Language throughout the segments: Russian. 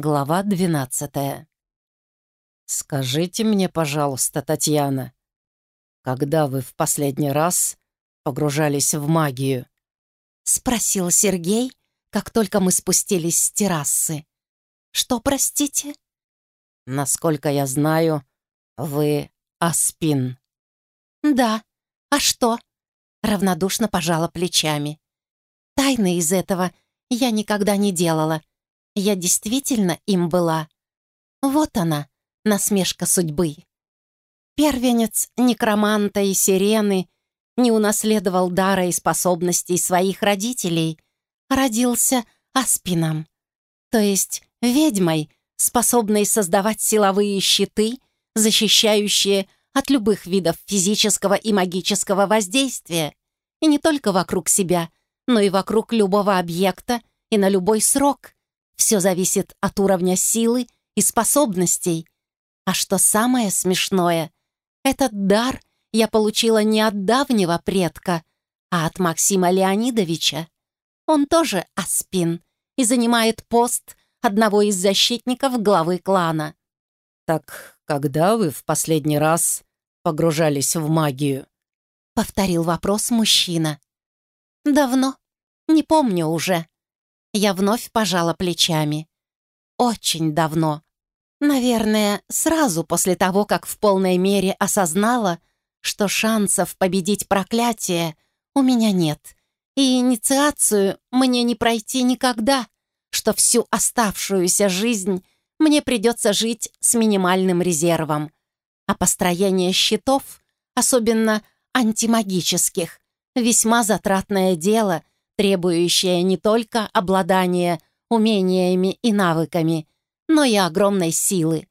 Глава двенадцатая. «Скажите мне, пожалуйста, Татьяна, когда вы в последний раз погружались в магию?» Спросил Сергей, как только мы спустились с террасы. «Что, простите?» «Насколько я знаю, вы Аспин». «Да. А что?» Равнодушно пожала плечами. «Тайны из этого я никогда не делала. Я действительно им была. Вот она, насмешка судьбы. Первенец некроманта и сирены не унаследовал дара и способностей своих родителей, родился аспином, то есть ведьмой, способной создавать силовые щиты, защищающие от любых видов физического и магического воздействия, и не только вокруг себя, но и вокруг любого объекта и на любой срок. Все зависит от уровня силы и способностей. А что самое смешное, этот дар я получила не от давнего предка, а от Максима Леонидовича. Он тоже аспин и занимает пост одного из защитников главы клана. «Так когда вы в последний раз погружались в магию?» — повторил вопрос мужчина. «Давно. Не помню уже. Я вновь пожала плечами. Очень давно. Наверное, сразу после того, как в полной мере осознала, что шансов победить проклятие у меня нет, и инициацию мне не пройти никогда, что всю оставшуюся жизнь мне придется жить с минимальным резервом. А построение щитов, особенно антимагических, весьма затратное дело — требующее не только обладания умениями и навыками, но и огромной силы.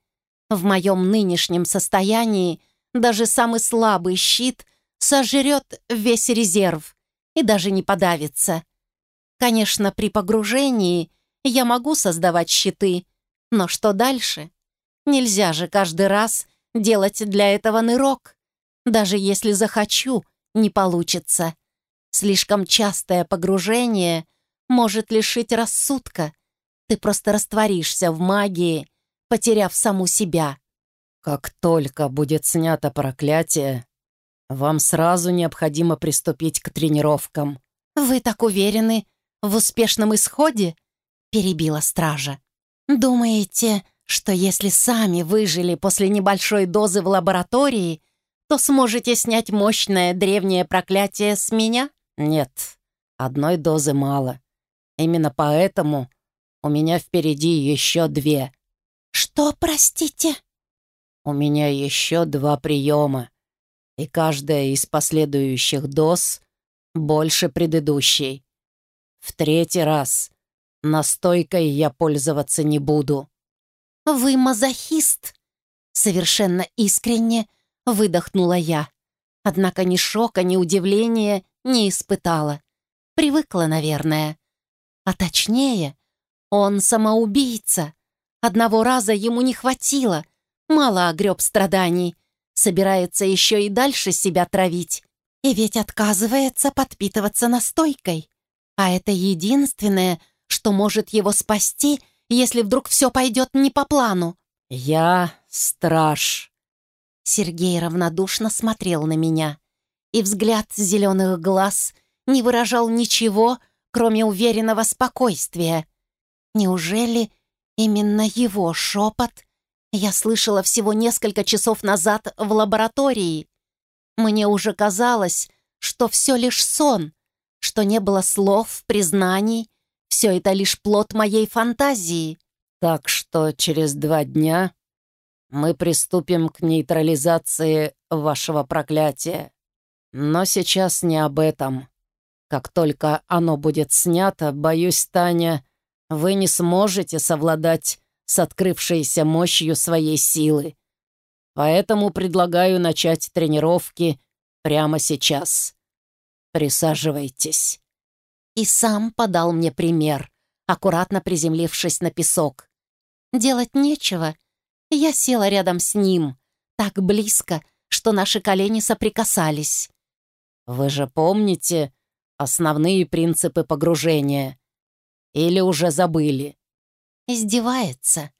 В моем нынешнем состоянии даже самый слабый щит сожрет весь резерв и даже не подавится. Конечно, при погружении я могу создавать щиты, но что дальше? Нельзя же каждый раз делать для этого нырок. Даже если захочу, не получится. Слишком частое погружение может лишить рассудка. Ты просто растворишься в магии, потеряв саму себя. Как только будет снято проклятие, вам сразу необходимо приступить к тренировкам. Вы так уверены в успешном исходе? Перебила стража. Думаете, что если сами выжили после небольшой дозы в лаборатории, то сможете снять мощное древнее проклятие с меня? Нет, одной дозы мало. Именно поэтому у меня впереди еще две. Что, простите? У меня еще два приема, и каждая из последующих доз больше предыдущей. В третий раз настойкой я пользоваться не буду. «Вы мазохист!» Совершенно искренне выдохнула я. Однако ни шока, ни удивления не испытала. Привыкла, наверное. А точнее, он самоубийца. Одного раза ему не хватило. Мало огреб страданий. Собирается еще и дальше себя травить. И ведь отказывается подпитываться настойкой. А это единственное, что может его спасти, если вдруг все пойдет не по плану. «Я страж». Сергей равнодушно смотрел на меня и взгляд зеленых глаз не выражал ничего, кроме уверенного спокойствия. Неужели именно его шепот я слышала всего несколько часов назад в лаборатории? Мне уже казалось, что все лишь сон, что не было слов, признаний, все это лишь плод моей фантазии. Так что через два дня мы приступим к нейтрализации вашего проклятия. Но сейчас не об этом. Как только оно будет снято, боюсь, Таня, вы не сможете совладать с открывшейся мощью своей силы. Поэтому предлагаю начать тренировки прямо сейчас. Присаживайтесь. И сам подал мне пример, аккуратно приземлившись на песок. Делать нечего. Я села рядом с ним, так близко, что наши колени соприкасались. Вы же помните основные принципы погружения? Или уже забыли? Издевается.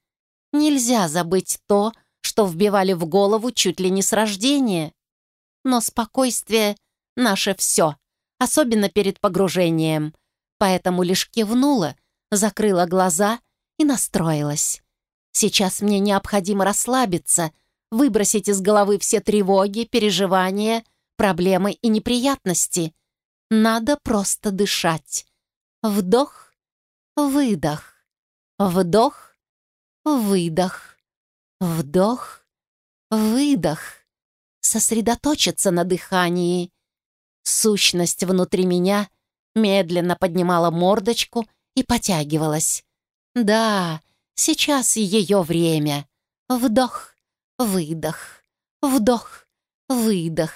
Нельзя забыть то, что вбивали в голову чуть ли не с рождения. Но спокойствие — наше все, особенно перед погружением. Поэтому лишь кивнула, закрыла глаза и настроилась. Сейчас мне необходимо расслабиться, выбросить из головы все тревоги, переживания, проблемы и неприятности. Надо просто дышать. Вдох, выдох, вдох, выдох, вдох, выдох. Сосредоточиться на дыхании. Сущность внутри меня медленно поднимала мордочку и потягивалась. Да, Сейчас ее время. Вдох, выдох, вдох, выдох,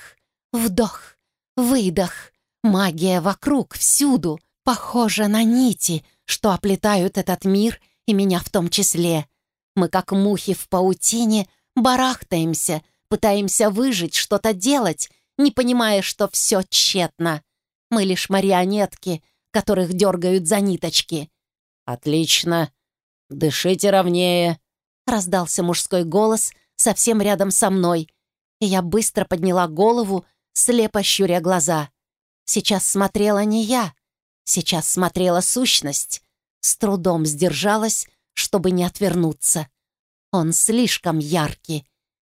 вдох, выдох. Магия вокруг, всюду, похожа на нити, что оплетают этот мир и меня в том числе. Мы, как мухи в паутине, барахтаемся, пытаемся выжить, что-то делать, не понимая, что все тщетно. Мы лишь марионетки, которых дергают за ниточки. «Отлично!» «Дышите ровнее!» — раздался мужской голос совсем рядом со мной, и я быстро подняла голову, слепо щуря глаза. Сейчас смотрела не я, сейчас смотрела сущность, с трудом сдержалась, чтобы не отвернуться. Он слишком яркий.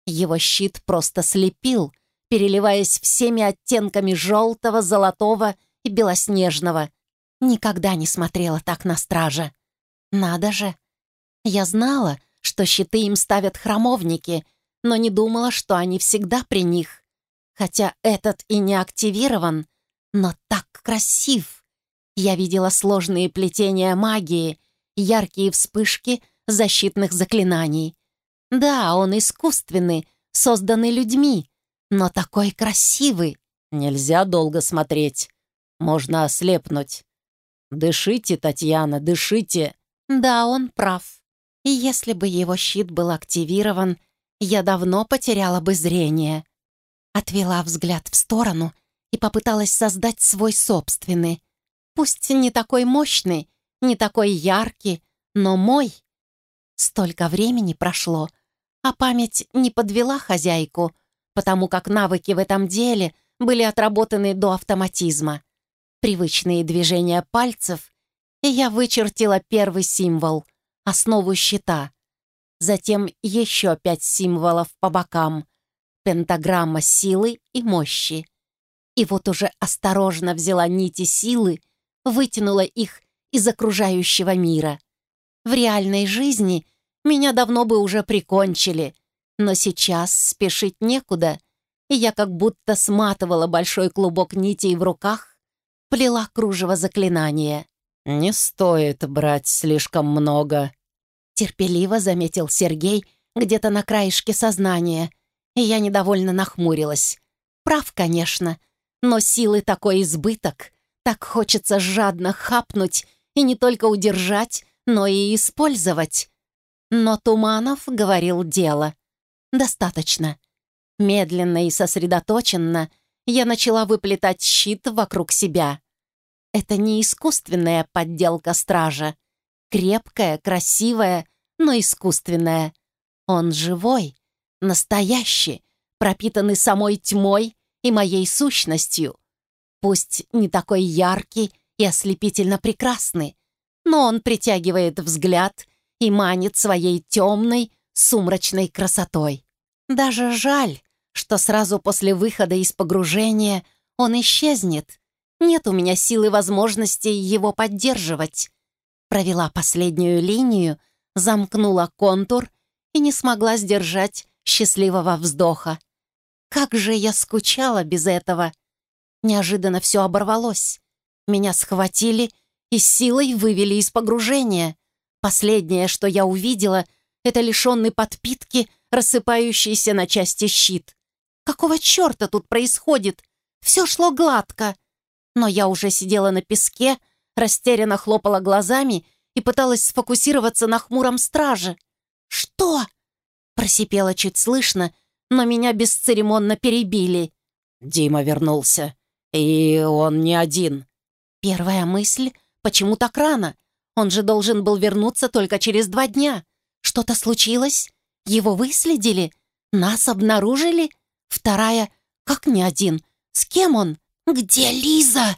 Его щит просто слепил, переливаясь всеми оттенками желтого, золотого и белоснежного. Никогда не смотрела так на стража. Надо же! Я знала, что щиты им ставят храмовники, но не думала, что они всегда при них. Хотя этот и не активирован, но так красив. Я видела сложные плетения магии, яркие вспышки защитных заклинаний. Да, он искусственный, созданный людьми, но такой красивый. Нельзя долго смотреть. Можно ослепнуть. Дышите, Татьяна, дышите. Да, он прав. Если бы его щит был активирован, я давно потеряла бы зрение. Отвела взгляд в сторону и попыталась создать свой собственный. Пусть не такой мощный, не такой яркий, но мой. Столько времени прошло, а память не подвела хозяйку, потому как навыки в этом деле были отработаны до автоматизма. Привычные движения пальцев, и я вычертила первый символ — основу щита. Затем еще пять символов по бокам. Пентаграмма силы и мощи. И вот уже осторожно взяла нити силы, вытянула их из окружающего мира. В реальной жизни меня давно бы уже прикончили, но сейчас спешить некуда, и я как будто сматывала большой клубок нитей в руках, плела кружево заклинания. «Не стоит брать слишком много», терпеливо заметил Сергей где-то на краешке сознания, я недовольно нахмурилась. Прав, конечно, но силы такой избыток, так хочется жадно хапнуть и не только удержать, но и использовать. Но Туманов говорил дело. Достаточно. Медленно и сосредоточенно я начала выплетать щит вокруг себя. Это не искусственная подделка стража. Крепкая, красивая, но искусственная. Он живой, настоящий, пропитанный самой тьмой и моей сущностью. Пусть не такой яркий и ослепительно прекрасный, но он притягивает взгляд и манит своей темной, сумрачной красотой. Даже жаль, что сразу после выхода из погружения он исчезнет. Нет у меня силы возможности его поддерживать провела последнюю линию, замкнула контур и не смогла сдержать счастливого вздоха. Как же я скучала без этого! Неожиданно все оборвалось. Меня схватили и силой вывели из погружения. Последнее, что я увидела, это лишенный подпитки, рассыпающийся на части щит. Какого черта тут происходит? Все шло гладко. Но я уже сидела на песке, растерянно хлопала глазами и пыталась сфокусироваться на хмуром страже. «Что?» — просипела чуть слышно, но меня бесцеремонно перебили. «Дима вернулся, и он не один». Первая мысль — почему так рано? Он же должен был вернуться только через два дня. Что-то случилось? Его выследили? Нас обнаружили? Вторая, как не один? С кем он? Где Лиза?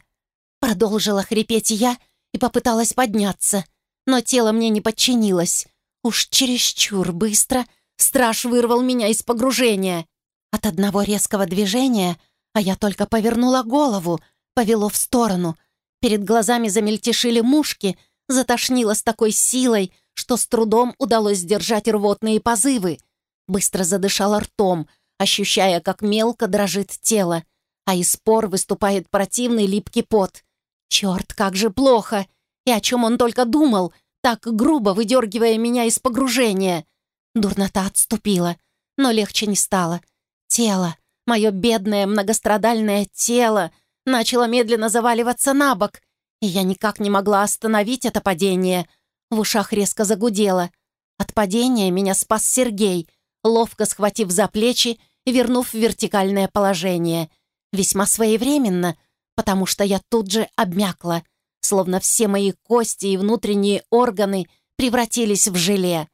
Продолжила хрипеть я и попыталась подняться, но тело мне не подчинилось. Уж чересчур быстро страж вырвал меня из погружения. От одного резкого движения, а я только повернула голову, повело в сторону. Перед глазами замельтешили мушки, затошнило с такой силой, что с трудом удалось сдержать рвотные позывы. Быстро задышала ртом, ощущая, как мелко дрожит тело, а из пор выступает противный липкий пот. Черт, как же плохо! И о чем он только думал, так грубо выдергивая меня из погружения. Дурнота отступила, но легче не стало. Тело, мое бедное многострадальное тело, начало медленно заваливаться на бок, и я никак не могла остановить это падение. В ушах резко загудело. От падения меня спас Сергей, ловко схватив за плечи вернув в вертикальное положение. Весьма своевременно, потому что я тут же обмякла, словно все мои кости и внутренние органы превратились в желе.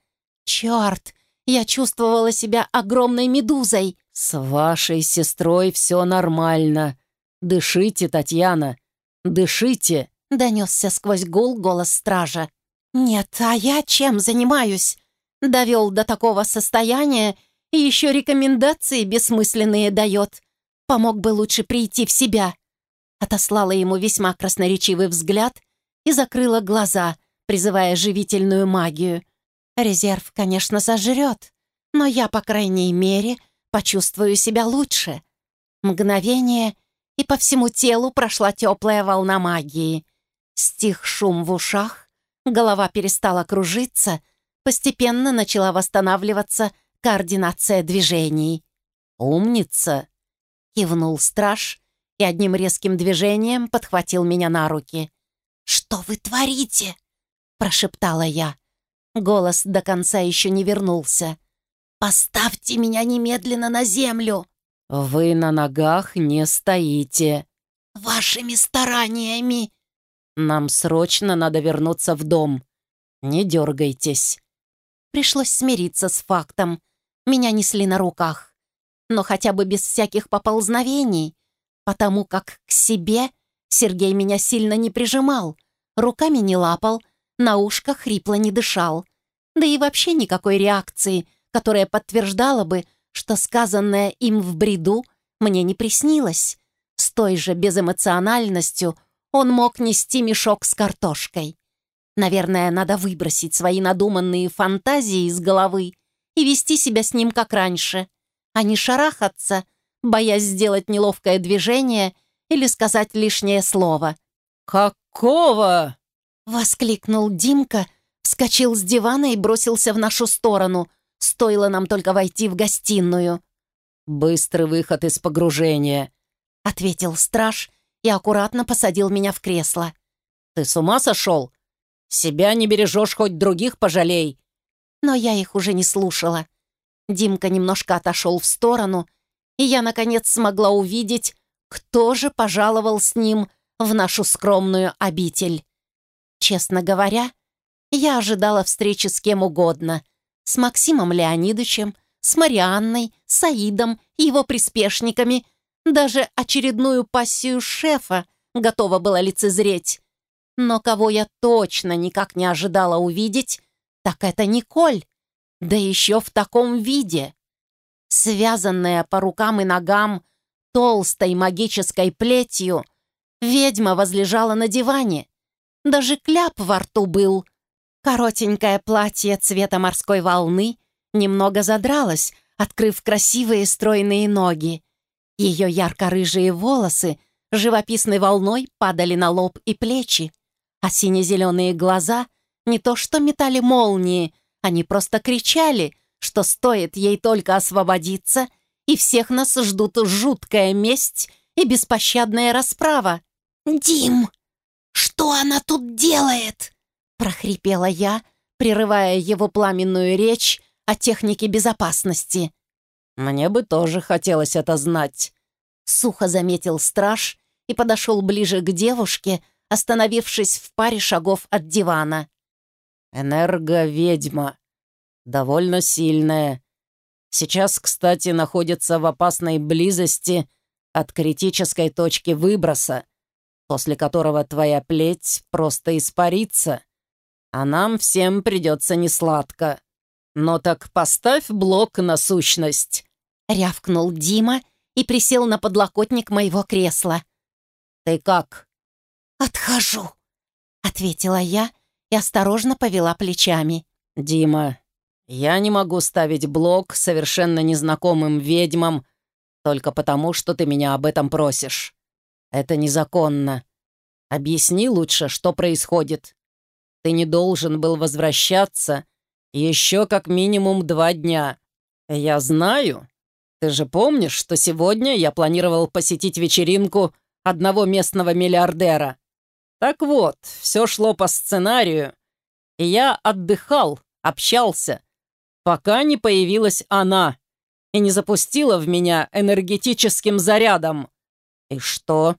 Черт, я чувствовала себя огромной медузой. «С вашей сестрой все нормально. Дышите, Татьяна, дышите!» Донесся сквозь гул голос стража. «Нет, а я чем занимаюсь? Довел до такого состояния и еще рекомендации бессмысленные дает. Помог бы лучше прийти в себя». Отослала ему весьма красноречивый взгляд и закрыла глаза, призывая живительную магию. Резерв, конечно, сожрет, но я, по крайней мере, почувствую себя лучше. Мгновение, и по всему телу прошла теплая волна магии. Стих шум в ушах, голова перестала кружиться, постепенно начала восстанавливаться координация движений. «Умница!» — кивнул страж и одним резким движением подхватил меня на руки. «Что вы творите?» — прошептала я. Голос до конца еще не вернулся. «Поставьте меня немедленно на землю!» «Вы на ногах не стоите!» «Вашими стараниями!» «Нам срочно надо вернуться в дом. Не дергайтесь!» Пришлось смириться с фактом. Меня несли на руках. Но хотя бы без всяких поползновений, потому как к себе Сергей меня сильно не прижимал, руками не лапал, на ушко хрипло не дышал. Да и вообще никакой реакции, которая подтверждала бы, что сказанное им в бреду мне не приснилось. С той же безэмоциональностью он мог нести мешок с картошкой. Наверное, надо выбросить свои надуманные фантазии из головы и вести себя с ним как раньше, а не шарахаться, боясь сделать неловкое движение или сказать лишнее слово. «Какого?» Воскликнул Димка, вскочил с дивана и бросился в нашу сторону. Стоило нам только войти в гостиную. «Быстрый выход из погружения», — ответил страж и аккуратно посадил меня в кресло. «Ты с ума сошел? Себя не бережешь, хоть других пожалей». Но я их уже не слушала. Димка немножко отошел в сторону, и я, наконец, смогла увидеть, кто же пожаловал с ним в нашу скромную обитель. Честно говоря, я ожидала встречи с кем угодно. С Максимом Леонидовичем, с Марианной, Саидом, его приспешниками. Даже очередную пассию шефа готова была лицезреть. Но кого я точно никак не ожидала увидеть, так это Николь. Да еще в таком виде. Связанная по рукам и ногам толстой магической плетью, ведьма возлежала на диване, даже кляп во рту был. Коротенькое платье цвета морской волны немного задралось, открыв красивые стройные ноги. Ее ярко-рыжие волосы живописной волной падали на лоб и плечи, а сине-зеленые глаза не то что метали молнии, они просто кричали, что стоит ей только освободиться, и всех нас ждут жуткая месть и беспощадная расправа. «Дим!» «Что она тут делает?» — прохрипела я, прерывая его пламенную речь о технике безопасности. «Мне бы тоже хотелось это знать», — сухо заметил страж и подошел ближе к девушке, остановившись в паре шагов от дивана. Энерговедьма. Довольно сильная. Сейчас, кстати, находится в опасной близости от критической точки выброса, после которого твоя плеть просто испарится, а нам всем придется несладко. Но так поставь блок на сущность. Рявкнул Дима и присел на подлокотник моего кресла. «Ты как?» «Отхожу», — ответила я и осторожно повела плечами. «Дима, я не могу ставить блок совершенно незнакомым ведьмам только потому, что ты меня об этом просишь. Это незаконно. Объясни лучше, что происходит. Ты не должен был возвращаться еще как минимум два дня. Я знаю. Ты же помнишь, что сегодня я планировал посетить вечеринку одного местного миллиардера. Так вот, все шло по сценарию, и я отдыхал, общался, пока не появилась она и не запустила в меня энергетическим зарядом. И что?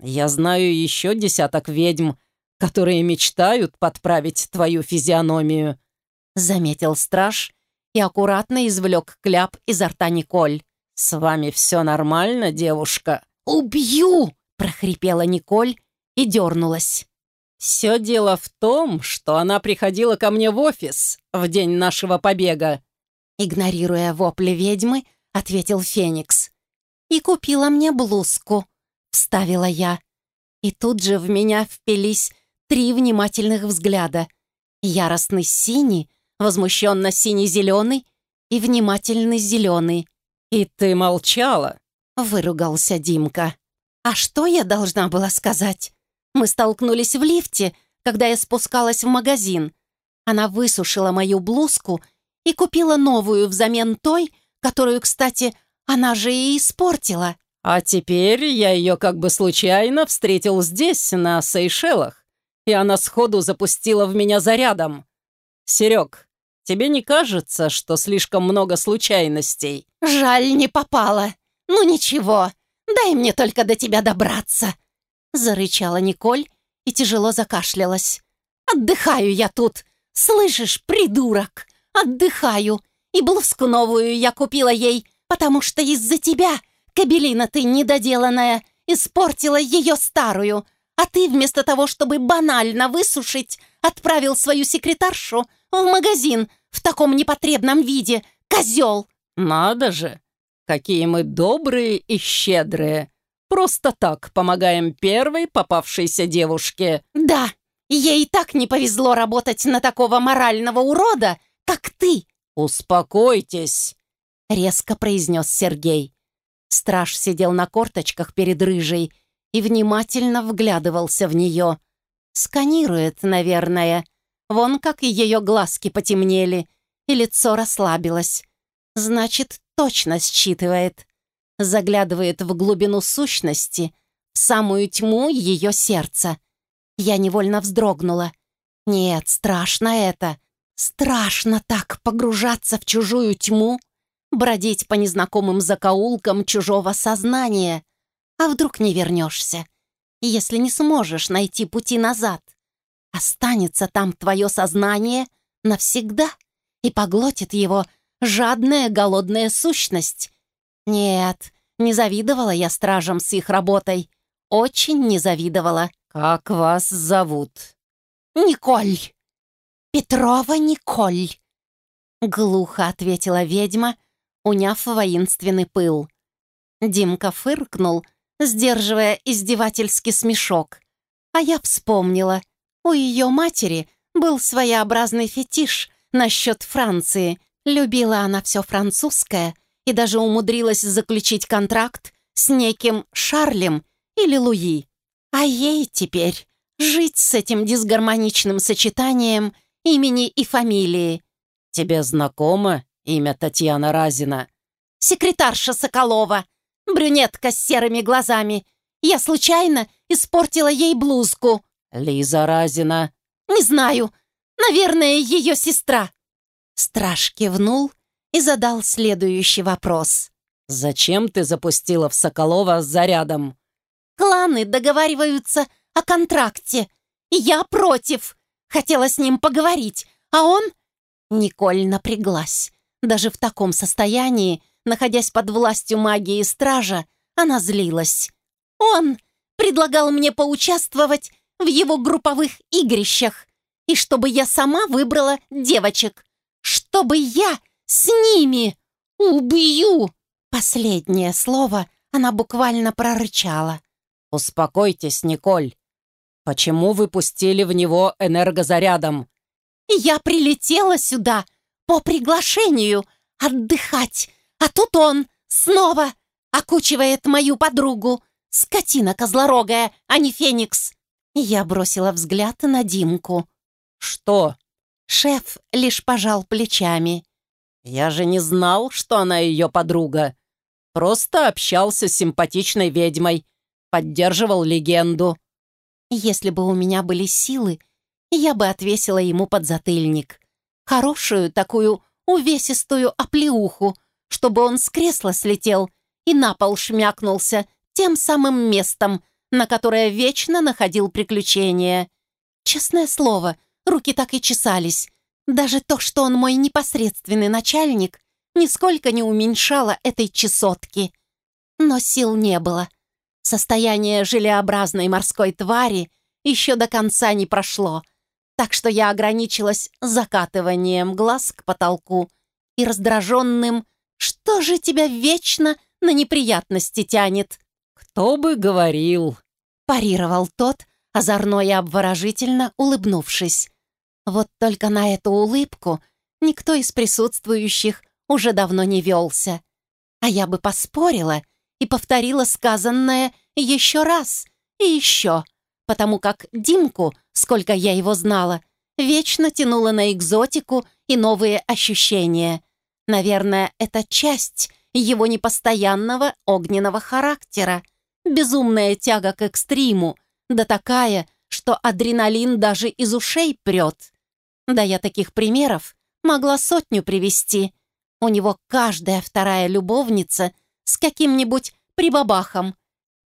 Я знаю еще десяток ведьм, которые мечтают подправить твою физиономию», — заметил страж и аккуратно извлек кляп изо рта Николь. «С вами все нормально, девушка?» «Убью!» — прохрипела Николь и дернулась. «Все дело в том, что она приходила ко мне в офис в день нашего побега». Игнорируя вопли ведьмы, ответил Феникс. «И купила мне блузку», — вставила я. И тут же в меня впились три внимательных взгляда. Яростный синий, возмущенно синий-зеленый и внимательный зеленый. «И ты молчала?» — выругался Димка. «А что я должна была сказать? Мы столкнулись в лифте, когда я спускалась в магазин. Она высушила мою блузку и купила новую взамен той, которую, кстати, она же и испортила. А теперь я ее как бы случайно встретил здесь, на Сейшелах, и она сходу запустила в меня зарядом. Серег, тебе не кажется, что слишком много случайностей? Жаль, не попала. Ну ничего, дай мне только до тебя добраться. Зарычала Николь и тяжело закашлялась. «Отдыхаю я тут! Слышишь, придурок? Отдыхаю! И блузку новую я купила ей, потому что из-за тебя, кабелина ты недоделанная, испортила ее старую, а ты вместо того, чтобы банально высушить, отправил свою секретаршу в магазин в таком непотребном виде, козел!» «Надо же! Какие мы добрые и щедрые!» Просто так помогаем первой попавшейся девушке». «Да, ей и так не повезло работать на такого морального урода, как ты». «Успокойтесь», — резко произнес Сергей. Страж сидел на корточках перед рыжей и внимательно вглядывался в нее. Сканирует, наверное. Вон как ее глазки потемнели, и лицо расслабилось. Значит, точно считывает заглядывает в глубину сущности, в самую тьму ее сердца. Я невольно вздрогнула. Нет, страшно это. Страшно так погружаться в чужую тьму, бродить по незнакомым закоулкам чужого сознания. А вдруг не вернешься, если не сможешь найти пути назад? Останется там твое сознание навсегда и поглотит его жадная голодная сущность, нет, не завидовала я стражам с их работой. Очень не завидовала. «Как вас зовут?» «Николь! Петрова Николь!» Глухо ответила ведьма, уняв воинственный пыл. Димка фыркнул, сдерживая издевательский смешок. А я вспомнила. У ее матери был своеобразный фетиш насчет Франции. Любила она все французское — и даже умудрилась заключить контракт с неким Шарлем или Луи. А ей теперь жить с этим дисгармоничным сочетанием имени и фамилии. «Тебе знакомо имя Татьяна Разина?» «Секретарша Соколова, брюнетка с серыми глазами. Я случайно испортила ей блузку». «Лиза Разина?» «Не знаю. Наверное, ее сестра». Страж кивнул и задал следующий вопрос. «Зачем ты запустила в Соколова с зарядом?» «Кланы договариваются о контракте, я против. Хотела с ним поговорить, а он...» Николь напряглась. Даже в таком состоянии, находясь под властью магии стража, она злилась. «Он предлагал мне поучаствовать в его групповых игрищах, и чтобы я сама выбрала девочек, чтобы я с ними убью!» Последнее слово она буквально прорычала. «Успокойтесь, Николь. Почему вы пустили в него энергозарядом?» «Я прилетела сюда по приглашению отдыхать, а тут он снова окучивает мою подругу. Скотина козлорогая, а не феникс!» Я бросила взгляд на Димку. «Что?» Шеф лишь пожал плечами. «Я же не знал, что она ее подруга. Просто общался с симпатичной ведьмой, поддерживал легенду». «Если бы у меня были силы, я бы отвесила ему подзатыльник. Хорошую такую увесистую оплеуху, чтобы он с кресла слетел и на пол шмякнулся тем самым местом, на которое вечно находил приключения. Честное слово, руки так и чесались. Даже то, что он мой непосредственный начальник, нисколько не уменьшало этой чесотки. Но сил не было. Состояние желеобразной морской твари еще до конца не прошло, так что я ограничилась закатыванием глаз к потолку и раздраженным «Что же тебя вечно на неприятности тянет?» «Кто бы говорил?» парировал тот, озорно и обворожительно улыбнувшись. Вот только на эту улыбку никто из присутствующих уже давно не велся. А я бы поспорила и повторила сказанное еще раз и еще, потому как Димку, сколько я его знала, вечно тянула на экзотику и новые ощущения. Наверное, это часть его непостоянного огненного характера. Безумная тяга к экстриму, да такая, что адреналин даже из ушей прет. Да я таких примеров могла сотню привести. У него каждая вторая любовница с каким-нибудь прибабахом.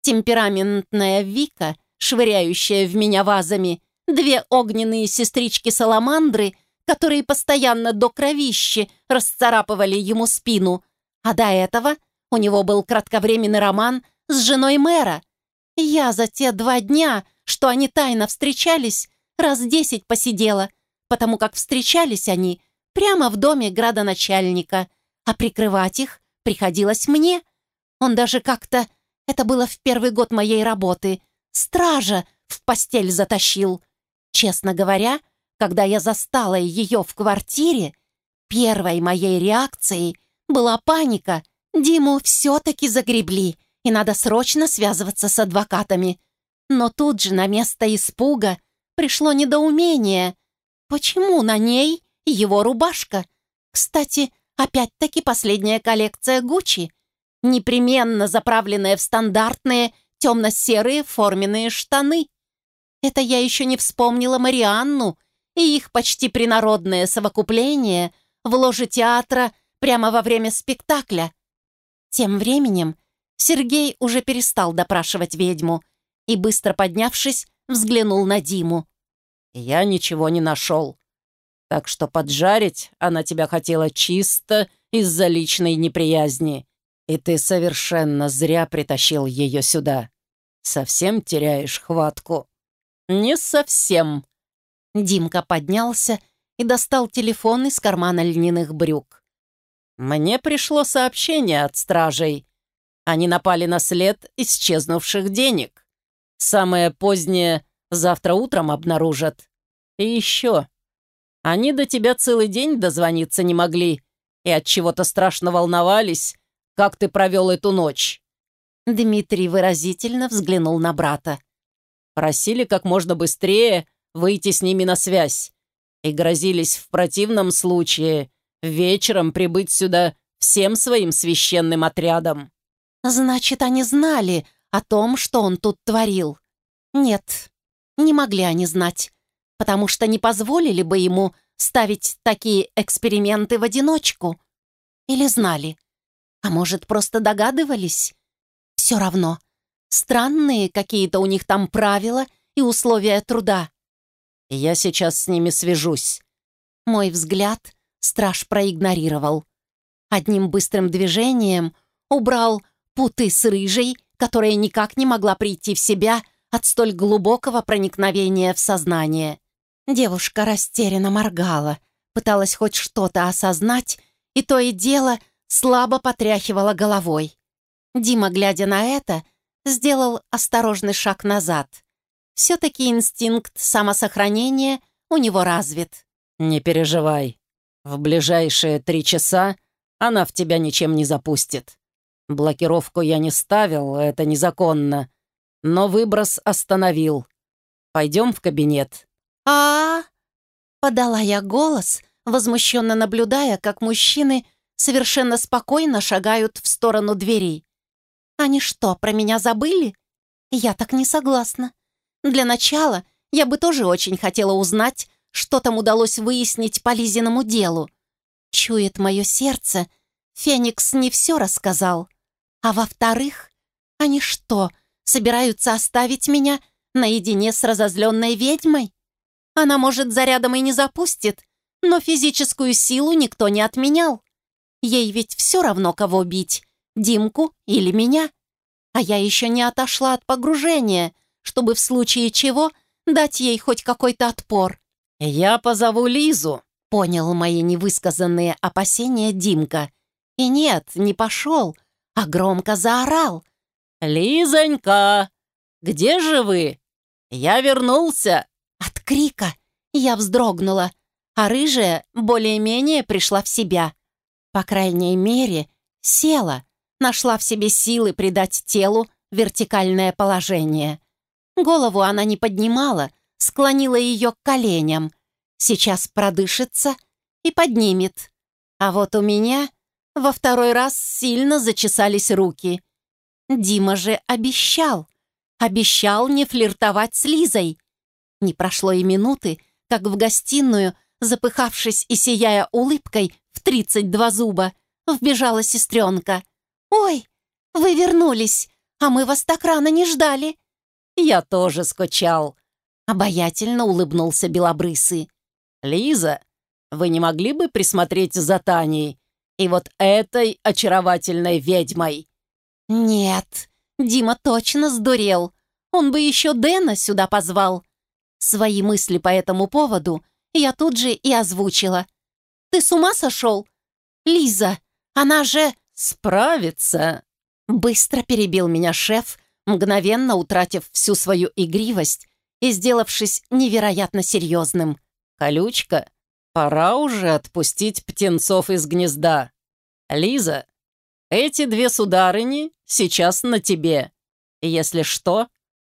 Темпераментная Вика, швыряющая в меня вазами, две огненные сестрички-саламандры, которые постоянно до кровищи расцарапывали ему спину, а до этого у него был кратковременный роман с женой мэра. Я за те два дня, что они тайно встречались, раз десять посидела, потому как встречались они прямо в доме градоначальника, а прикрывать их приходилось мне. Он даже как-то, это было в первый год моей работы, стража в постель затащил. Честно говоря, когда я застала ее в квартире, первой моей реакцией была паника. Диму все-таки загребли, и надо срочно связываться с адвокатами. Но тут же на место испуга пришло недоумение. Почему на ней его рубашка? Кстати, опять-таки последняя коллекция Гуччи, непременно заправленная в стандартные темно-серые форменные штаны. Это я еще не вспомнила Марианну и их почти принародное совокупление в ложе театра прямо во время спектакля. Тем временем Сергей уже перестал допрашивать ведьму и, быстро поднявшись, взглянул на Диму. «Я ничего не нашел. Так что поджарить она тебя хотела чисто из-за личной неприязни. И ты совершенно зря притащил ее сюда. Совсем теряешь хватку?» «Не совсем». Димка поднялся и достал телефон из кармана льняных брюк. Мне пришло сообщение от стражей. Они напали на след исчезнувших денег. Самое позднее завтра утром обнаружат. И еще. Они до тебя целый день дозвониться не могли и от чего-то страшно волновались, как ты провел эту ночь. Дмитрий выразительно взглянул на брата. Просили как можно быстрее выйти с ними на связь и грозились в противном случае вечером прибыть сюда всем своим священным отрядом». «Значит, они знали о том, что он тут творил?» «Нет, не могли они знать, потому что не позволили бы ему ставить такие эксперименты в одиночку. Или знали? А может, просто догадывались? Все равно. Странные какие-то у них там правила и условия труда. Я сейчас с ними свяжусь». Мой взгляд страж проигнорировал. Одним быстрым движением убрал путы с рыжей, которая никак не могла прийти в себя от столь глубокого проникновения в сознание. Девушка растерянно моргала, пыталась хоть что-то осознать, и то и дело слабо потряхивала головой. Дима, глядя на это, сделал осторожный шаг назад. Все-таки инстинкт самосохранения у него развит. «Не переживай. В ближайшие три часа она в тебя ничем не запустит. Блокировку я не ставил, это незаконно. Но выброс остановил. Пойдем в кабинет». «А...» — подала я голос, возмущенно наблюдая, как мужчины совершенно спокойно шагают в сторону дверей. «Они что, про меня забыли?» «Я так не согласна. Для начала я бы тоже очень хотела узнать, что там удалось выяснить по Лизиному делу. Чует мое сердце, Феникс не все рассказал. А во-вторых, они что, собираются оставить меня наедине с разозленной ведьмой? Она, может, зарядом и не запустит, но физическую силу никто не отменял. Ей ведь все равно, кого бить, Димку или меня. А я еще не отошла от погружения, чтобы в случае чего дать ей хоть какой-то отпор. «Я позову Лизу», — понял мои невысказанные опасения Димка. И нет, не пошел, а громко заорал. «Лизонька, где же вы? Я вернулся!» От крика я вздрогнула, а рыжая более-менее пришла в себя. По крайней мере, села, нашла в себе силы придать телу вертикальное положение. Голову она не поднимала, склонила ее к коленям. Сейчас продышится и поднимет. А вот у меня во второй раз сильно зачесались руки. Дима же обещал. Обещал не флиртовать с Лизой. Не прошло и минуты, как в гостиную, запыхавшись и сияя улыбкой в тридцать два зуба, вбежала сестренка. «Ой, вы вернулись, а мы вас так рано не ждали». «Я тоже скучал», — обаятельно улыбнулся Белобрысый. «Лиза, вы не могли бы присмотреть за Таней и вот этой очаровательной ведьмой?» «Нет, Дима точно сдурел. Он бы еще Дэна сюда позвал». Свои мысли по этому поводу я тут же и озвучила. «Ты с ума сошел? Лиза, она же...» «Справится!» Быстро перебил меня шеф, мгновенно утратив всю свою игривость и сделавшись невероятно серьезным. «Колючка, пора уже отпустить птенцов из гнезда. Лиза, эти две сударыни сейчас на тебе. Если что,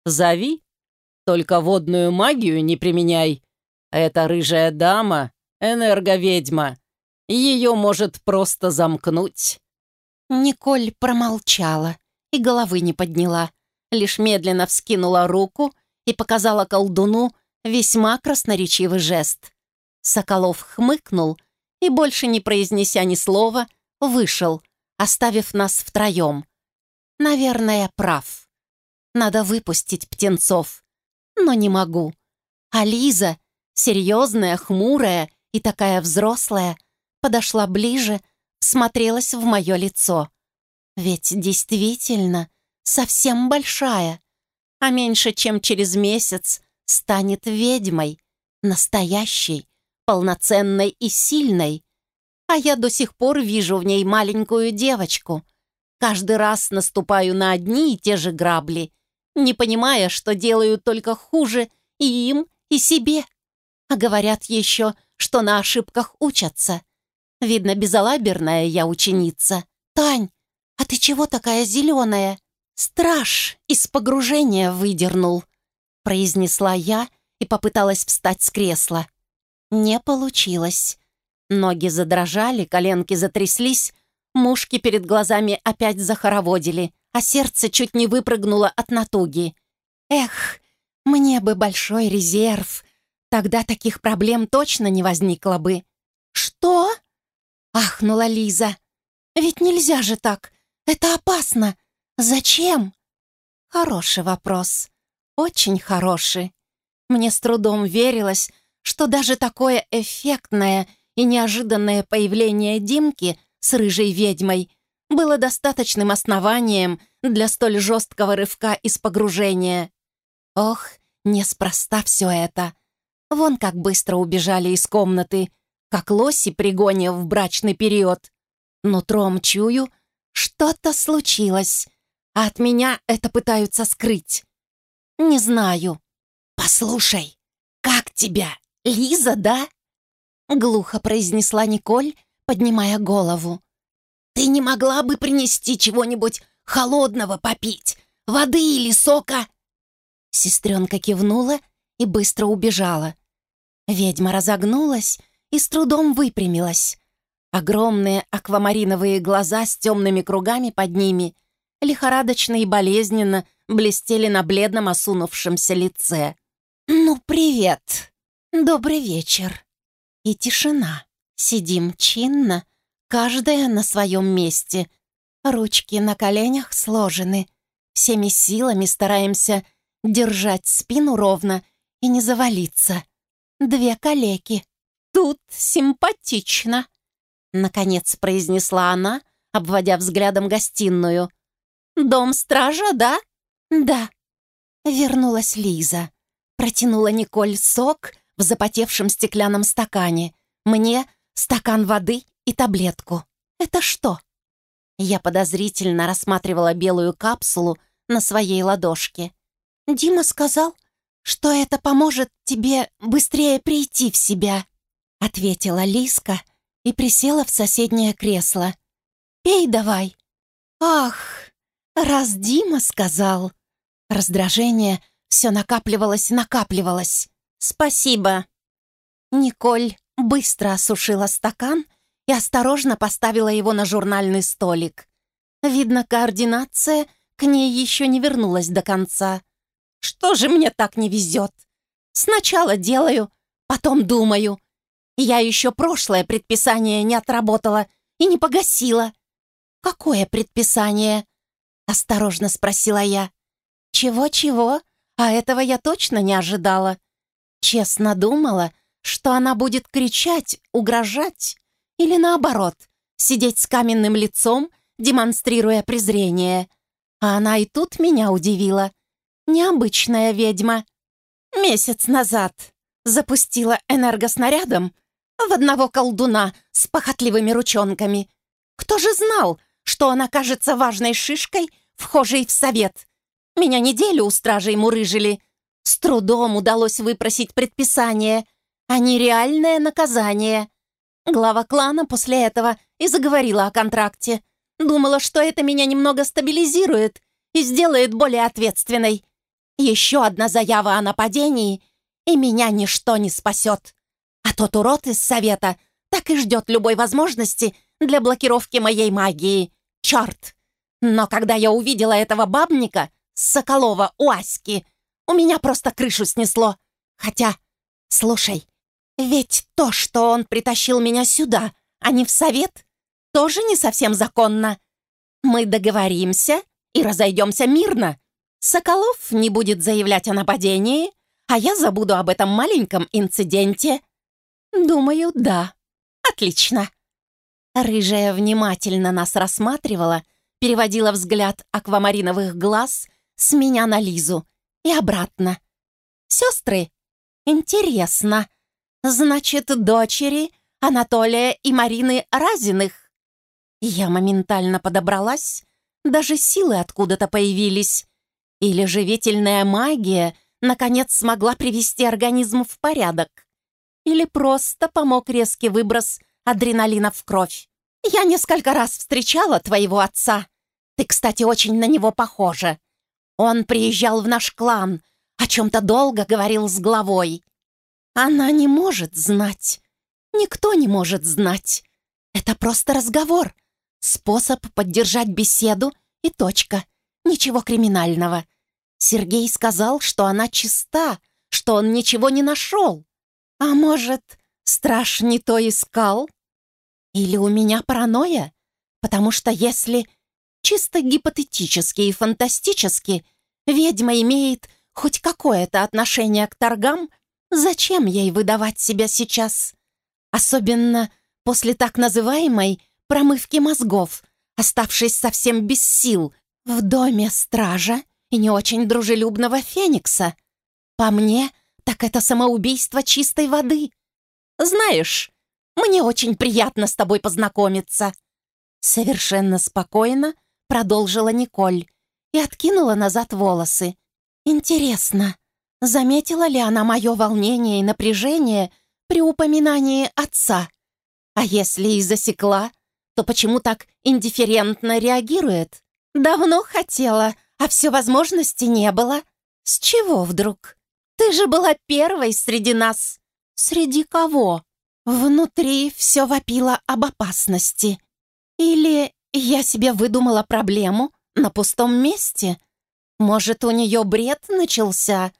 зови. Только водную магию не применяй. Эта рыжая дама — энерговедьма. Ее может просто замкнуть». Николь промолчала и головы не подняла, лишь медленно вскинула руку и показала колдуну весьма красноречивый жест. Соколов хмыкнул и, больше не произнеся ни слова, вышел, оставив нас втроем. Наверное, прав. Надо выпустить птенцов, но не могу. А Лиза, серьезная, хмурая и такая взрослая, подошла ближе, смотрелась в мое лицо. Ведь действительно совсем большая, а меньше чем через месяц станет ведьмой, настоящей, полноценной и сильной. А я до сих пор вижу в ней маленькую девочку. Каждый раз наступаю на одни и те же грабли, не понимая, что делаю только хуже и им, и себе. А говорят еще, что на ошибках учатся. Видно, безалаберная я ученица. «Тань, а ты чего такая зеленая?» «Страж из погружения выдернул», — произнесла я и попыталась встать с кресла. Не получилось. Ноги задрожали, коленки затряслись, мушки перед глазами опять захороводили, а сердце чуть не выпрыгнуло от натуги. «Эх, мне бы большой резерв, тогда таких проблем точно не возникло бы». «Что?» Ахнула Лиза. «Ведь нельзя же так! Это опасно! Зачем?» Хороший вопрос. Очень хороший. Мне с трудом верилось, что даже такое эффектное и неожиданное появление Димки с рыжей ведьмой было достаточным основанием для столь жесткого рывка из погружения. Ох, неспроста все это. Вон как быстро убежали из комнаты, как лоси пригонив в брачный период. Нутром чую, что-то случилось, а от меня это пытаются скрыть. Не знаю. «Послушай, как тебя, Лиза, да?» Глухо произнесла Николь, поднимая голову. «Ты не могла бы принести чего-нибудь холодного попить? Воды или сока?» Сестренка кивнула и быстро убежала. Ведьма разогнулась и с трудом выпрямилась. Огромные аквамариновые глаза с темными кругами под ними лихорадочно и болезненно блестели на бледном осунувшемся лице. «Ну, привет! Добрый вечер!» И тишина. Сидим чинно, каждая на своем месте. Ручки на коленях сложены. Всеми силами стараемся держать спину ровно и не завалиться. Две калеки. Тут симпатично. Наконец произнесла она, обводя взглядом гостиную. «Дом стража, да?» «Да». Вернулась Лиза. Протянула Николь сок в запотевшем стеклянном стакане. Мне стакан воды и таблетку. Это что? Я подозрительно рассматривала белую капсулу на своей ладошке. Дима сказал, что это поможет тебе быстрее прийти в себя, ответила Лиска и присела в соседнее кресло. Пей давай. Ах, раз Дима сказал. Раздражение все накапливалось, накапливалось. «Спасибо». Николь быстро осушила стакан и осторожно поставила его на журнальный столик. Видно, координация к ней еще не вернулась до конца. «Что же мне так не везет? Сначала делаю, потом думаю. Я еще прошлое предписание не отработала и не погасила». «Какое предписание?» — осторожно спросила я. «Чего-чего?» А этого я точно не ожидала. Честно думала, что она будет кричать, угрожать или наоборот, сидеть с каменным лицом, демонстрируя презрение. А она и тут меня удивила. Необычная ведьма. Месяц назад запустила энергоснарядом в одного колдуна с похотливыми ручонками. Кто же знал, что она кажется важной шишкой, вхожей в совет? Меня неделю у стражей мурыжили. С трудом удалось выпросить предписание, а не реальное наказание. Глава клана после этого и заговорила о контракте. Думала, что это меня немного стабилизирует и сделает более ответственной. Еще одна заява о нападении, и меня ничто не спасет. А тот урод из совета так и ждет любой возможности для блокировки моей магии. Черт! Но когда я увидела этого бабника, Соколова у Аськи. У меня просто крышу снесло. Хотя, слушай, ведь то, что он притащил меня сюда, а не в совет, тоже не совсем законно. Мы договоримся и разойдемся мирно. Соколов не будет заявлять о нападении, а я забуду об этом маленьком инциденте. Думаю, да. Отлично. Рыжая внимательно нас рассматривала, переводила взгляд аквамариновых глаз — с меня на Лизу и обратно. Сестры? Интересно. Значит, дочери Анатолия и Марины Разиных. Я моментально подобралась, даже силы откуда-то появились. Или живительная магия наконец смогла привести организм в порядок. Или просто помог резкий выброс адреналина в кровь. Я несколько раз встречала твоего отца. Ты, кстати, очень на него похожа. Он приезжал в наш клан, о чем-то долго говорил с главой. Она не может знать. Никто не может знать. Это просто разговор. Способ поддержать беседу и точка. Ничего криминального. Сергей сказал, что она чиста, что он ничего не нашел. А может, страж не то искал? Или у меня паранойя? Потому что если чисто гипотетически и фантастически, ведьма имеет хоть какое-то отношение к торгам, зачем ей выдавать себя сейчас? Особенно после так называемой промывки мозгов, оставшись совсем без сил в доме стража и не очень дружелюбного Феникса. По мне, так это самоубийство чистой воды. Знаешь, мне очень приятно с тобой познакомиться. Совершенно спокойно продолжила Николь и откинула назад волосы. Интересно, заметила ли она мое волнение и напряжение при упоминании отца? А если и засекла, то почему так индифферентно реагирует? Давно хотела, а все возможности не было. С чего вдруг? Ты же была первой среди нас. Среди кого? Внутри все вопило об опасности. Или я себе выдумала проблему на пустом месте? Может, у нее бред начался?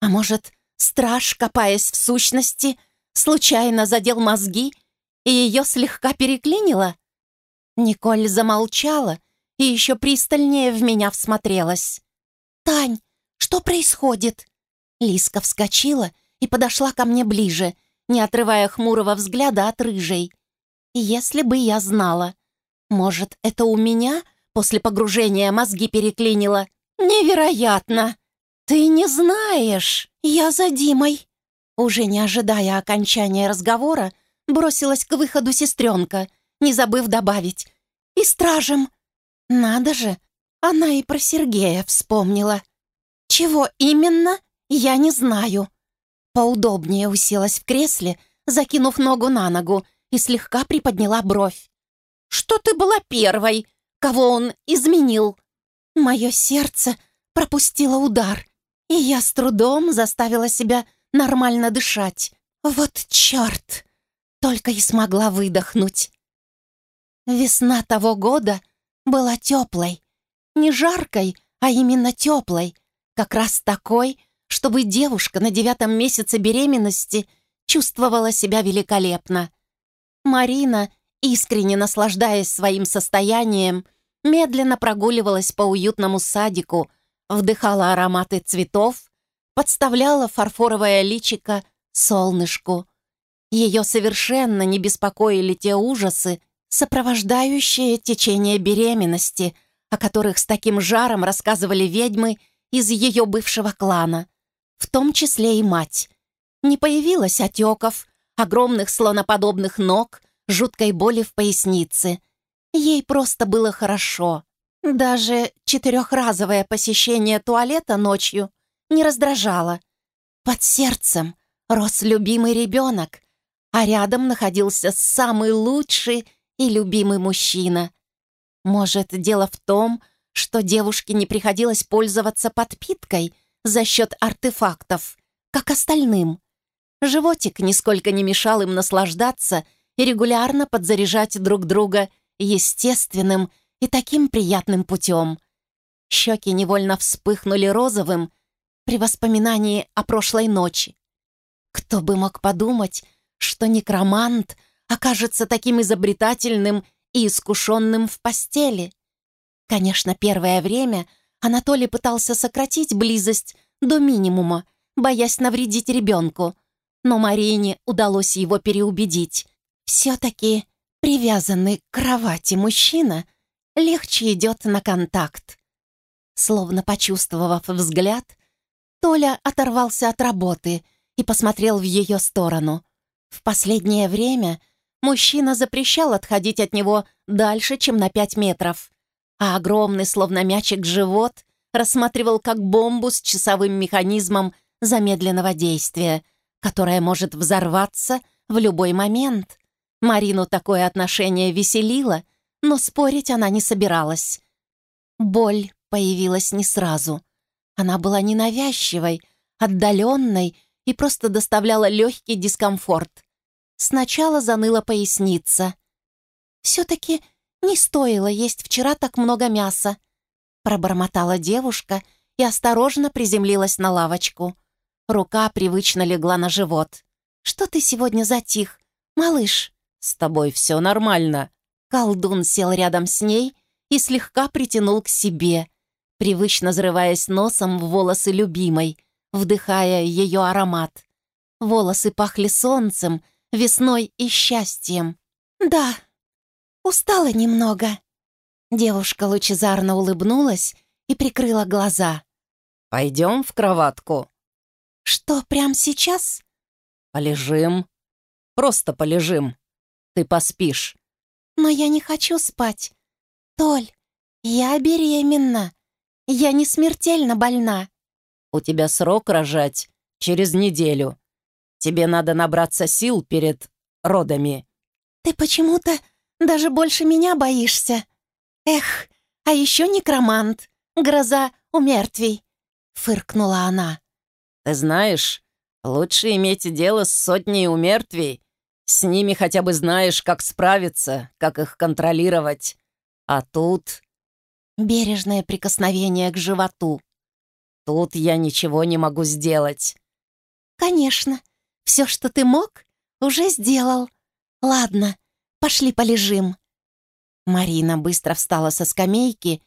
А может, страж, копаясь в сущности, случайно задел мозги и ее слегка переклинило? Николь замолчала и еще пристальнее в меня всмотрелась. «Тань, что происходит?» Лиска вскочила и подошла ко мне ближе, не отрывая хмурого взгляда от рыжей. «Если бы я знала, может, это у меня после погружения мозги переклинило? Невероятно! Ты не знаешь! Я за Димой!» Уже не ожидая окончания разговора, бросилась к выходу сестренка, не забыв добавить. «И стражем!» «Надо же! Она и про Сергея вспомнила!» «Чего именно, я не знаю!» Поудобнее уселась в кресле, закинув ногу на ногу, и слегка приподняла бровь что ты была первой, кого он изменил. Мое сердце пропустило удар, и я с трудом заставила себя нормально дышать. Вот черт! Только и смогла выдохнуть. Весна того года была теплой. Не жаркой, а именно теплой. Как раз такой, чтобы девушка на девятом месяце беременности чувствовала себя великолепно. Марина искренне наслаждаясь своим состоянием, медленно прогуливалась по уютному садику, вдыхала ароматы цветов, подставляла фарфоровое личико солнышку. Ее совершенно не беспокоили те ужасы, сопровождающие течение беременности, о которых с таким жаром рассказывали ведьмы из ее бывшего клана, в том числе и мать. Не появилось отеков, огромных слоноподобных ног — жуткой боли в пояснице. Ей просто было хорошо. Даже четырехразовое посещение туалета ночью не раздражало. Под сердцем рос любимый ребенок, а рядом находился самый лучший и любимый мужчина. Может, дело в том, что девушке не приходилось пользоваться подпиткой за счет артефактов, как остальным. Животик нисколько не мешал им наслаждаться и регулярно подзаряжать друг друга естественным и таким приятным путем. Щеки невольно вспыхнули розовым при воспоминании о прошлой ночи. Кто бы мог подумать, что некромант окажется таким изобретательным и искушенным в постели? Конечно, первое время Анатолий пытался сократить близость до минимума, боясь навредить ребенку, но Марине удалось его переубедить. Все-таки привязанный к кровати мужчина легче идет на контакт. Словно почувствовав взгляд, Толя оторвался от работы и посмотрел в ее сторону. В последнее время мужчина запрещал отходить от него дальше, чем на пять метров, а огромный, словно мячик, живот рассматривал как бомбу с часовым механизмом замедленного действия, которая может взорваться в любой момент. Марину такое отношение веселило, но спорить она не собиралась. Боль появилась не сразу. Она была ненавязчивой, отдаленной и просто доставляла легкий дискомфорт. Сначала заныла поясница. «Все-таки не стоило есть вчера так много мяса», пробормотала девушка и осторожно приземлилась на лавочку. Рука привычно легла на живот. «Что ты сегодня затих, малыш?» «С тобой все нормально». Колдун сел рядом с ней и слегка притянул к себе, привычно зарываясь носом в волосы любимой, вдыхая ее аромат. Волосы пахли солнцем, весной и счастьем. «Да, устала немного». Девушка лучезарно улыбнулась и прикрыла глаза. «Пойдем в кроватку». «Что, прямо сейчас?» «Полежим. Просто полежим. Ты поспишь». «Но я не хочу спать. Толь, я беременна. Я не смертельно больна». «У тебя срок рожать через неделю. Тебе надо набраться сил перед родами». «Ты почему-то даже больше меня боишься. Эх, а еще некромант, гроза у мертвей», — фыркнула она. «Ты знаешь, лучше иметь дело с сотней умертвей. С ними хотя бы знаешь, как справиться, как их контролировать. А тут...» Бережное прикосновение к животу. «Тут я ничего не могу сделать». «Конечно. Все, что ты мог, уже сделал. Ладно, пошли полежим». Марина быстро встала со скамейки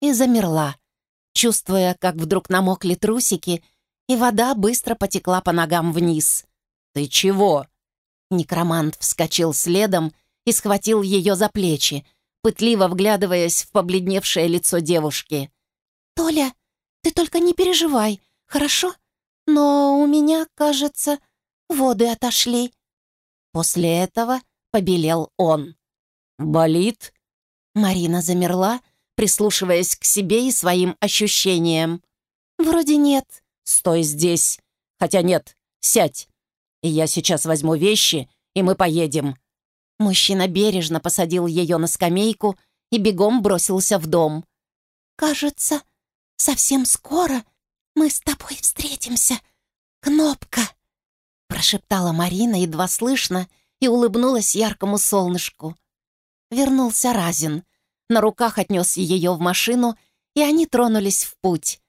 и замерла, чувствуя, как вдруг намокли трусики, и вода быстро потекла по ногам вниз. «Ты чего?» Некромант вскочил следом и схватил ее за плечи, пытливо вглядываясь в побледневшее лицо девушки. «Толя, ты только не переживай, хорошо? Но у меня, кажется, воды отошли». После этого побелел он. «Болит?» Марина замерла, прислушиваясь к себе и своим ощущениям. «Вроде нет». «Стой здесь. Хотя нет, сядь. И я сейчас возьму вещи, и мы поедем». Мужчина бережно посадил ее на скамейку и бегом бросился в дом. «Кажется, совсем скоро мы с тобой встретимся, Кнопка!» прошептала Марина едва слышно и улыбнулась яркому солнышку. Вернулся Разин. На руках отнес ее в машину, и они тронулись в путь.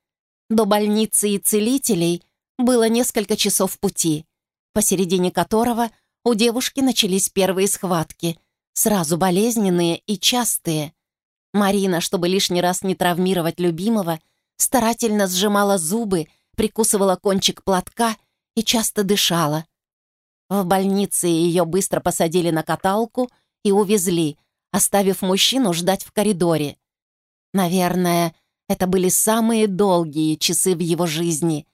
До больницы и целителей было несколько часов пути, посередине которого у девушки начались первые схватки, сразу болезненные и частые. Марина, чтобы лишний раз не травмировать любимого, старательно сжимала зубы, прикусывала кончик платка и часто дышала. В больнице ее быстро посадили на каталку и увезли, оставив мужчину ждать в коридоре. Наверное, это были самые долгие часы в его жизни.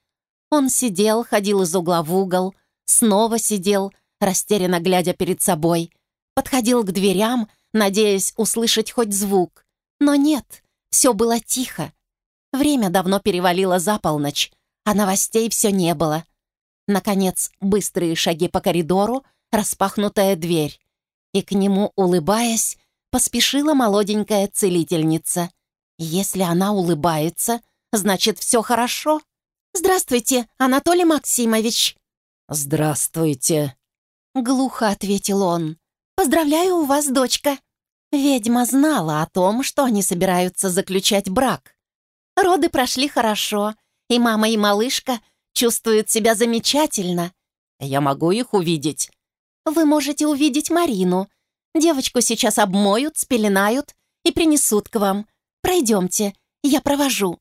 Он сидел, ходил из угла в угол, снова сидел, растерянно глядя перед собой, подходил к дверям, надеясь услышать хоть звук. Но нет, все было тихо. Время давно перевалило за полночь, а новостей все не было. Наконец, быстрые шаги по коридору, распахнутая дверь. И к нему, улыбаясь, поспешила молоденькая целительница. Если она улыбается, значит, все хорошо. «Здравствуйте, Анатолий Максимович!» «Здравствуйте!» Глухо ответил он. «Поздравляю у вас, дочка!» Ведьма знала о том, что они собираются заключать брак. Роды прошли хорошо, и мама и малышка чувствуют себя замечательно. Я могу их увидеть? Вы можете увидеть Марину. Девочку сейчас обмоют, спеленают и принесут к вам. Пройдемте, я провожу».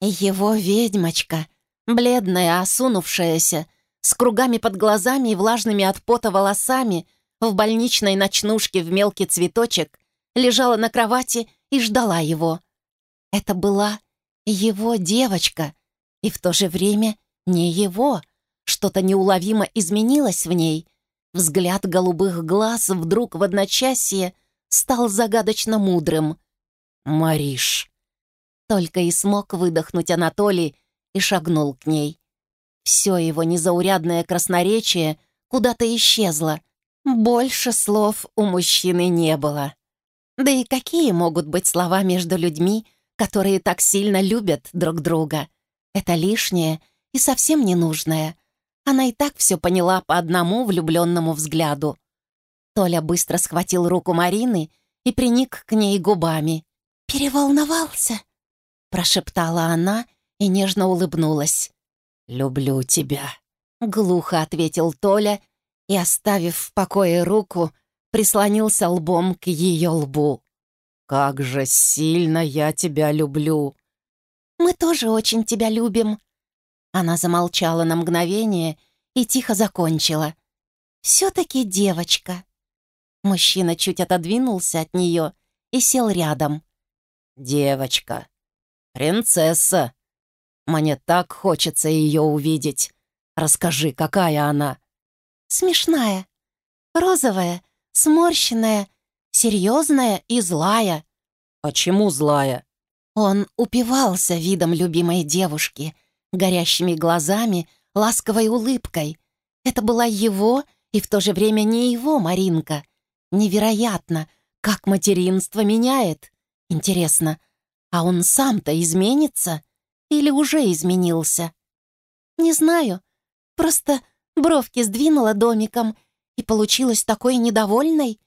Его ведьмочка, бледная, осунувшаяся, с кругами под глазами и влажными от пота волосами, в больничной ночнушке в мелкий цветочек, лежала на кровати и ждала его. Это была его девочка, и в то же время не его. Что-то неуловимо изменилось в ней. Взгляд голубых глаз вдруг в одночасье стал загадочно мудрым. «Мариш!» Только и смог выдохнуть Анатолий и шагнул к ней. Все его незаурядное красноречие куда-то исчезло. Больше слов у мужчины не было. Да и какие могут быть слова между людьми, которые так сильно любят друг друга? Это лишнее и совсем ненужное. Она и так все поняла по одному влюбленному взгляду. Толя быстро схватил руку Марины и приник к ней губами. «Переволновался?» — прошептала она и нежно улыбнулась. «Люблю тебя», — глухо ответил Толя и, оставив в покое руку, прислонился лбом к ее лбу. «Как же сильно я тебя люблю!» Мы тоже очень тебя любим». Она замолчала на мгновение и тихо закончила. «Все-таки девочка». Мужчина чуть отодвинулся от нее и сел рядом. «Девочка, принцесса. Мне так хочется ее увидеть. Расскажи, какая она?» «Смешная, розовая, сморщенная, серьезная и злая». «Почему злая?» Он упивался видом любимой девушки, горящими глазами, ласковой улыбкой. Это была его и в то же время не его Маринка. Невероятно, как материнство меняет. Интересно, а он сам-то изменится или уже изменился? Не знаю, просто бровки сдвинула домиком и получилась такой недовольной.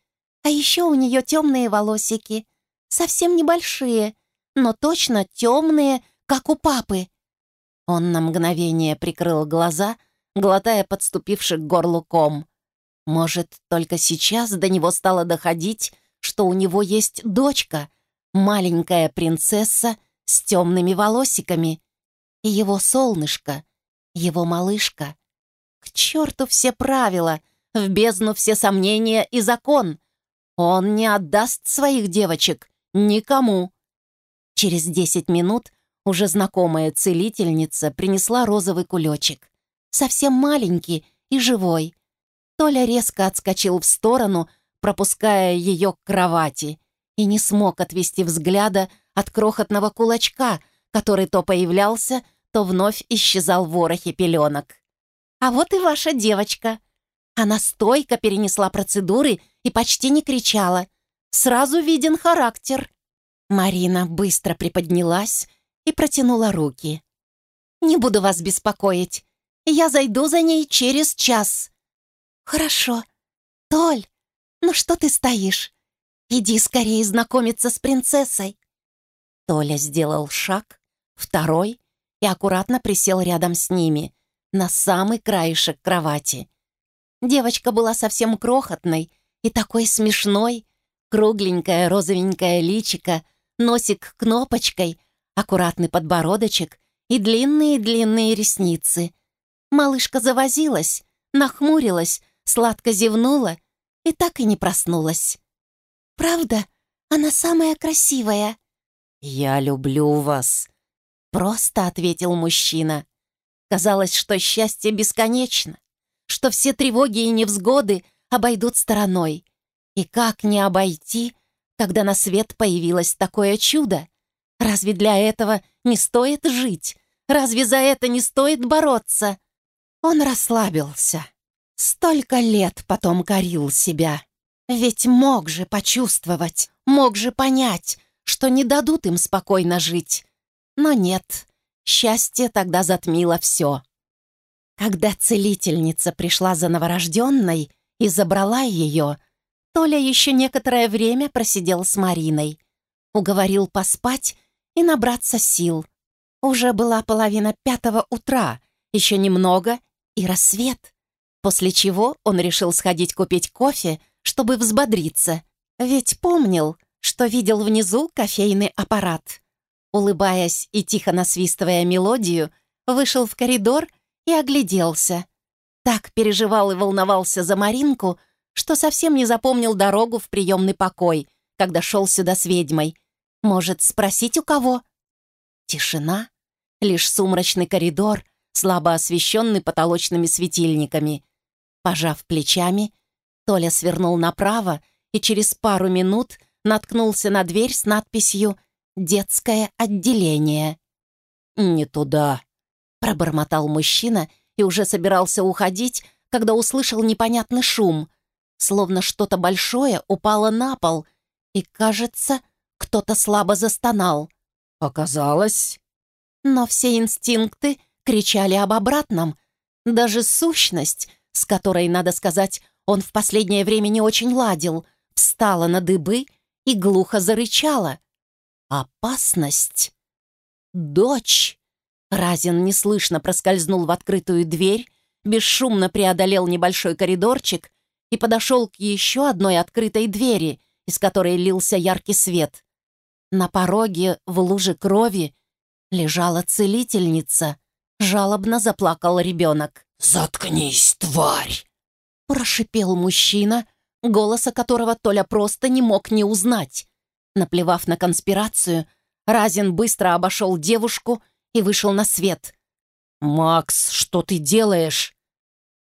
А еще у нее темные волосики, совсем небольшие, но точно темные, как у папы. Он на мгновение прикрыл глаза, глотая подступивший к горлу ком. Может, только сейчас до него стало доходить, что у него есть дочка, маленькая принцесса с темными волосиками. И его солнышко, его малышка. К черту все правила, в бездну все сомнения и закон. Он не отдаст своих девочек никому. Через десять минут уже знакомая целительница принесла розовый кулечек. Совсем маленький и живой. Толя резко отскочил в сторону, пропуская ее к кровати, и не смог отвести взгляда от крохотного кулачка, который то появлялся, то вновь исчезал в ворохе пеленок. «А вот и ваша девочка!» Она стойко перенесла процедуры и почти не кричала. Сразу виден характер. Марина быстро приподнялась и протянула руки. «Не буду вас беспокоить. Я зайду за ней через час». «Хорошо. Толь, ну что ты стоишь? Иди скорее знакомиться с принцессой». Толя сделал шаг, второй, и аккуратно присел рядом с ними, на самый краешек кровати. Девочка была совсем крохотной и такой смешной, кругленькая розовенькая личика — носик кнопочкой, аккуратный подбородочек и длинные-длинные ресницы. Малышка завозилась, нахмурилась, сладко зевнула и так и не проснулась. «Правда, она самая красивая». «Я люблю вас», — просто ответил мужчина. Казалось, что счастье бесконечно, что все тревоги и невзгоды обойдут стороной. И как не обойти когда на свет появилось такое чудо? Разве для этого не стоит жить? Разве за это не стоит бороться? Он расслабился. Столько лет потом корил себя. Ведь мог же почувствовать, мог же понять, что не дадут им спокойно жить. Но нет, счастье тогда затмило все. Когда целительница пришла за новорожденной и забрала ее, Толя еще некоторое время просидел с Мариной. Уговорил поспать и набраться сил. Уже была половина пятого утра, еще немного и рассвет. После чего он решил сходить купить кофе, чтобы взбодриться. Ведь помнил, что видел внизу кофейный аппарат. Улыбаясь и тихо насвистывая мелодию, вышел в коридор и огляделся. Так переживал и волновался за Маринку, что совсем не запомнил дорогу в приемный покой, когда шел сюда с ведьмой. Может, спросить у кого? Тишина. Лишь сумрачный коридор, слабо освещенный потолочными светильниками. Пожав плечами, Толя свернул направо и через пару минут наткнулся на дверь с надписью «Детское отделение». «Не туда», — пробормотал мужчина и уже собирался уходить, когда услышал непонятный шум — словно что-то большое упало на пол, и, кажется, кто-то слабо застонал. «Показалось?» Но все инстинкты кричали об обратном. Даже сущность, с которой, надо сказать, он в последнее время не очень ладил, встала на дыбы и глухо зарычала. «Опасность!» «Дочь!» Разин неслышно проскользнул в открытую дверь, бесшумно преодолел небольшой коридорчик и подошел к еще одной открытой двери, из которой лился яркий свет. На пороге, в луже крови, лежала целительница. Жалобно заплакал ребенок. «Заткнись, тварь!» Прошипел мужчина, голоса которого Толя просто не мог не узнать. Наплевав на конспирацию, Разин быстро обошел девушку и вышел на свет. «Макс, что ты делаешь?»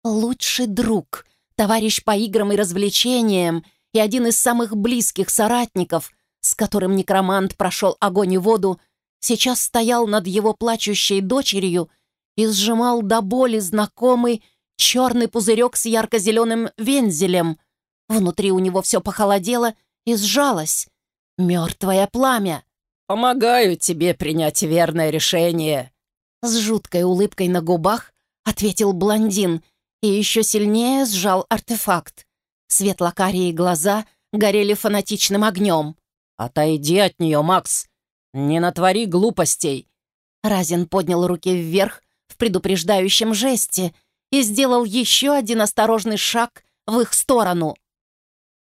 Лучший друг, товарищ по играм и развлечениям и один из самых близких соратников, с которым некромант прошел огонь и воду, сейчас стоял над его плачущей дочерью и сжимал до боли знакомый черный пузырек с ярко-зеленым вензелем. Внутри у него все похолодело и сжалось. Мертвое пламя. «Помогаю тебе принять верное решение», — с жуткой улыбкой на губах ответил блондин и еще сильнее сжал артефакт. Светлокарие глаза горели фанатичным огнем. «Отойди от нее, Макс! Не натвори глупостей!» Разин поднял руки вверх в предупреждающем жесте и сделал еще один осторожный шаг в их сторону.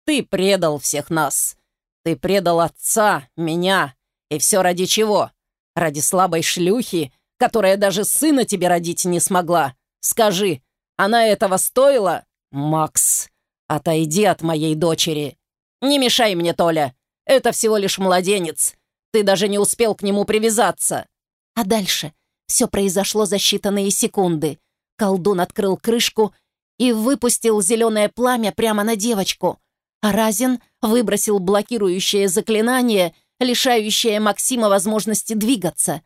«Ты предал всех нас! Ты предал отца, меня! И все ради чего? Ради слабой шлюхи, которая даже сына тебе родить не смогла! Скажи, она этого стоила? Макс, отойди от моей дочери! Не мешай мне, Толя! Это всего лишь младенец. Ты даже не успел к нему привязаться». А дальше все произошло за считанные секунды. Колдун открыл крышку и выпустил зеленое пламя прямо на девочку. А Разин выбросил блокирующее заклинание, лишающее Максима возможности двигаться.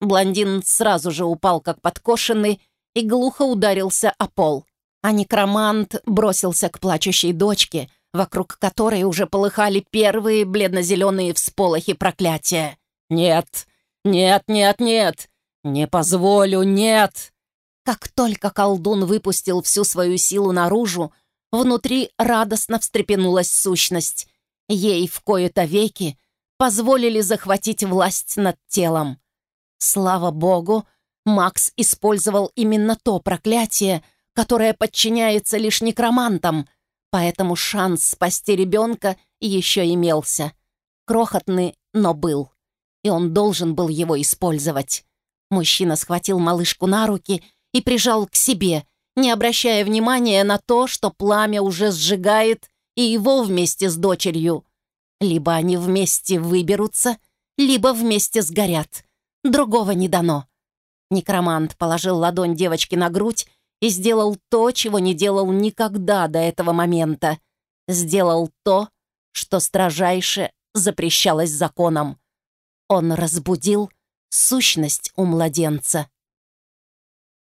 Блондин сразу же упал как подкошенный и глухо ударился о пол. А некромант бросился к плачущей дочке, вокруг которой уже полыхали первые бледно-зеленые всполохи проклятия. «Нет! Нет, нет, нет! Не позволю, нет!» Как только колдун выпустил всю свою силу наружу, внутри радостно встрепенулась сущность. Ей в кои-то веки позволили захватить власть над телом. Слава богу, Макс использовал именно то проклятие, которое подчиняется лишь некромантам — Поэтому шанс спасти ребенка еще имелся. Крохотный, но был. И он должен был его использовать. Мужчина схватил малышку на руки и прижал к себе, не обращая внимания на то, что пламя уже сжигает и его вместе с дочерью. Либо они вместе выберутся, либо вместе сгорят. Другого не дано. Некромант положил ладонь девочки на грудь и сделал то, чего не делал никогда до этого момента. Сделал то, что строжайше запрещалось законом. Он разбудил сущность у младенца.